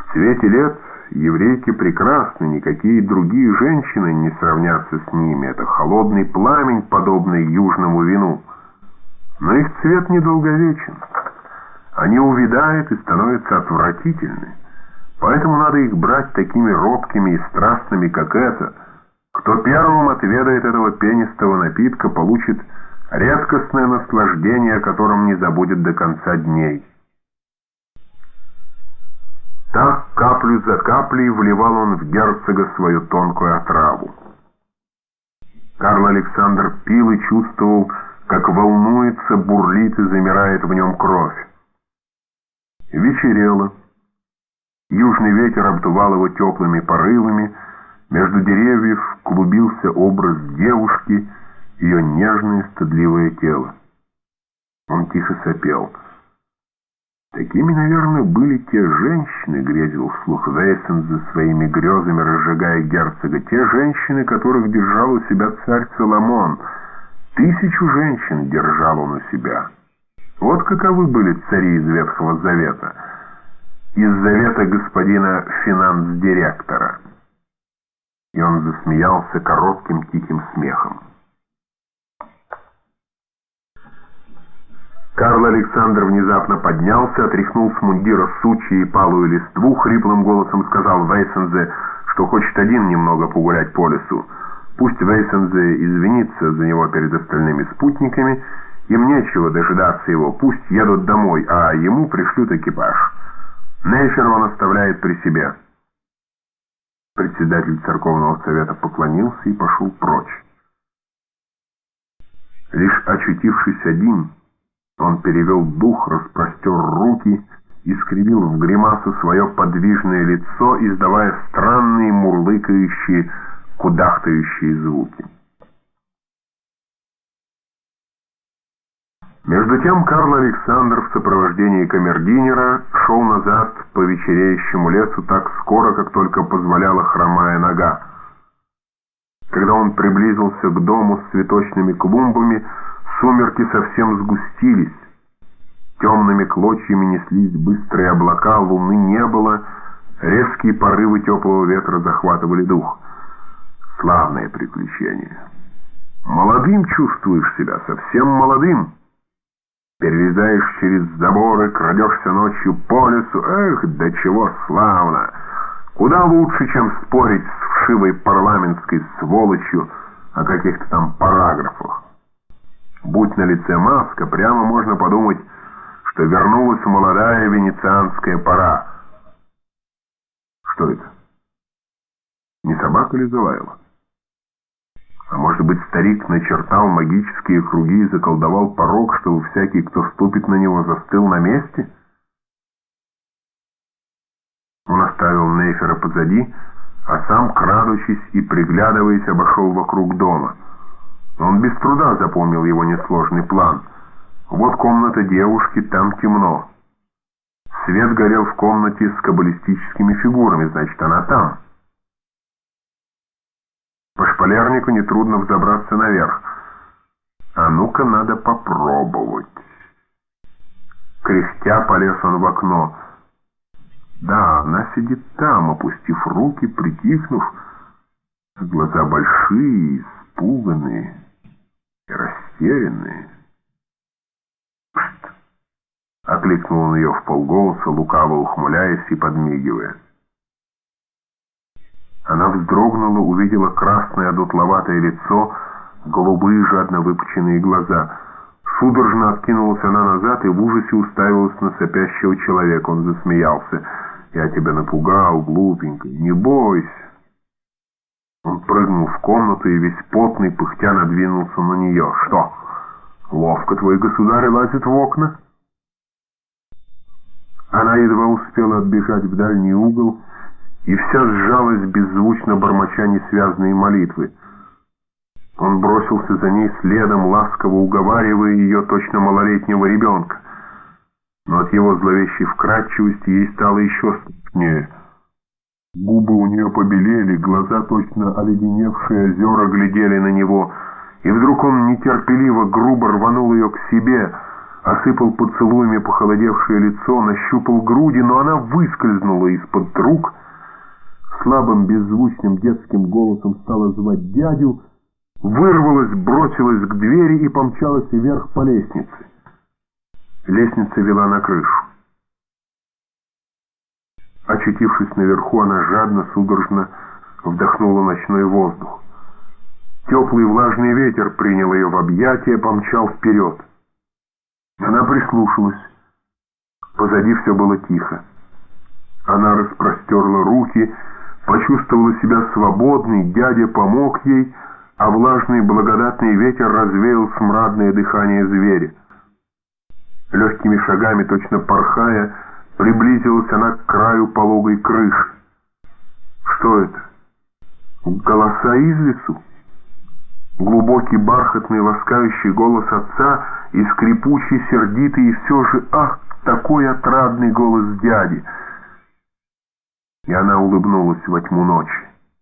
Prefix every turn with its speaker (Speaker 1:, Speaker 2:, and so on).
Speaker 1: В цвете лет еврейки прекрасны, никакие другие женщины не сравнятся с ними. Это холодный пламень, подобный южному вину. Но их цвет недолговечен. Они увядают и становятся отвратительны. Поэтому надо их брать такими робкими и страстными, как это. Кто первым отведает этого пенистого напитка, получит редкостное наслаждение, о котором не забудет до конца дней. Так каплю за каплей вливал он в герцога свою тонкую отраву. Карл Александр пил и чувствовал, как волнуется, бурлит и замирает в нем кровь. Вечерело. Южный ветер обдувал его теплыми порывами, между деревьев клубился образ девушки, ее нежное стыдливое тело. Он тихо сопел. Такими, наверное, были те женщины, грезил вслух Вейсен за своими грезами, разжигая герцога, те женщины, которых держал у себя царь Соломон. Тысячу женщин держал он у себя. Вот каковы были цари из Ветхого Завета. Из Завета господина финанс-директора. И он засмеялся коротким тихим смехом. Карл Александр внезапно поднялся, отряхнул с мундира сучьи и палую листву, хриплым голосом сказал Вейсензе, что хочет один немного погулять по лесу. Пусть Вейсензе извинится за него перед остальными спутниками, им нечего дожидаться его, пусть едут домой, а ему пришлют экипаж. Нейфер он оставляет при себе. Председатель церковного совета поклонился и пошел прочь. Лишь очутившись один, он перевел дух, распростер руки и скривил в гримасу свое подвижное лицо, издавая странные мурлыкающие, кудахтающие звуки. Между тем Карл Александр в сопровождении камердинера шел назад по вечереющему лесу так скоро, как только позволяла хромая нога. Когда он приблизился к дому с цветочными клумбами, Сумерки совсем сгустились. Темными клочьями неслись быстрые облака, луны не было, резкие порывы теплого ветра захватывали дух. Славное приключение. Молодым чувствуешь себя, совсем молодым. Перелезаешь через заборы, крадешься ночью по лесу. Эх, до чего славно! Куда лучше, чем спорить с вшивой парламентской сволочью о каких-то там параграфах. Будь на лице маска, прямо можно подумать, что вернулась молодая венецианская пора. Что это? Не собака ли залаяла? А может быть, старик начертал магические круги и заколдовал порог, чтобы всякий, кто ступит на него, застыл на месте? Он оставил Нейфера позади, а сам, крадучись и приглядываясь, обошел вокруг дома — он без труда запомнил его несложный план. Вот комната девушки, там темно. Свет горел в комнате с каббалистическими фигурами, значит, она там. По шпалернику нетрудно взобраться наверх. А ну-ка, надо попробовать. Кряхтя полез он в окно. Да, она сидит там, опустив руки, притихнув. Глаза большие, испуганные растерянные. «Пшт!» — окликнул он ее в полголоса, лукаво ухмыляясь и подмигивая. Она вздрогнула, увидела красное одутловатое лицо, голубые жадно выпученные глаза. Судорожно откинулась она назад и в ужасе уставилась на сопящего человека. Он засмеялся. «Я тебя напугал, глупенький, не бойся». Он прыгнул в комнату и весь потный, пыхтя надвинулся на нее. «Что, ловко твой государь лазит в окна?» Она едва успела отбежать в дальний угол, и вся сжалась, беззвучно бормоча несвязные молитвы. Он бросился за ней следом, ласково уговаривая ее точно малолетнего ребенка. Но от его зловещей вкрадчивости ей стало еще страшнее — Губы у нее побелели, глаза, точно оледеневшие озера, глядели на него, и вдруг он нетерпеливо, грубо рванул ее к себе. осыпал поцелуями похолодевшее лицо, нащупал груди, но она выскользнула из-под рук, слабым беззвучным детским голосом стала звать дядю, вырвалась, бросилась к двери и помчалась вверх по лестнице. Лестница вела на крышу. Очутившись наверху, она жадно, судорожно вдохнула ночной воздух. Теплый влажный ветер принял ее в объятия, помчал вперед. Она прислушалась. Позади все было тихо. Она распростерла руки, почувствовала себя свободной, дядя помог ей, а влажный благодатный ветер развеял смрадное дыхание зверя. Легкими шагами, точно порхая, приблизилась она к краю пологой крыши. Что это? Голоса из лесу? Глубокий, бархатный, ласкающий голос отца и скрипучий, сердитый, и все же, ах, такой отрадный голос дяди! И она улыбнулась во тьму ночи.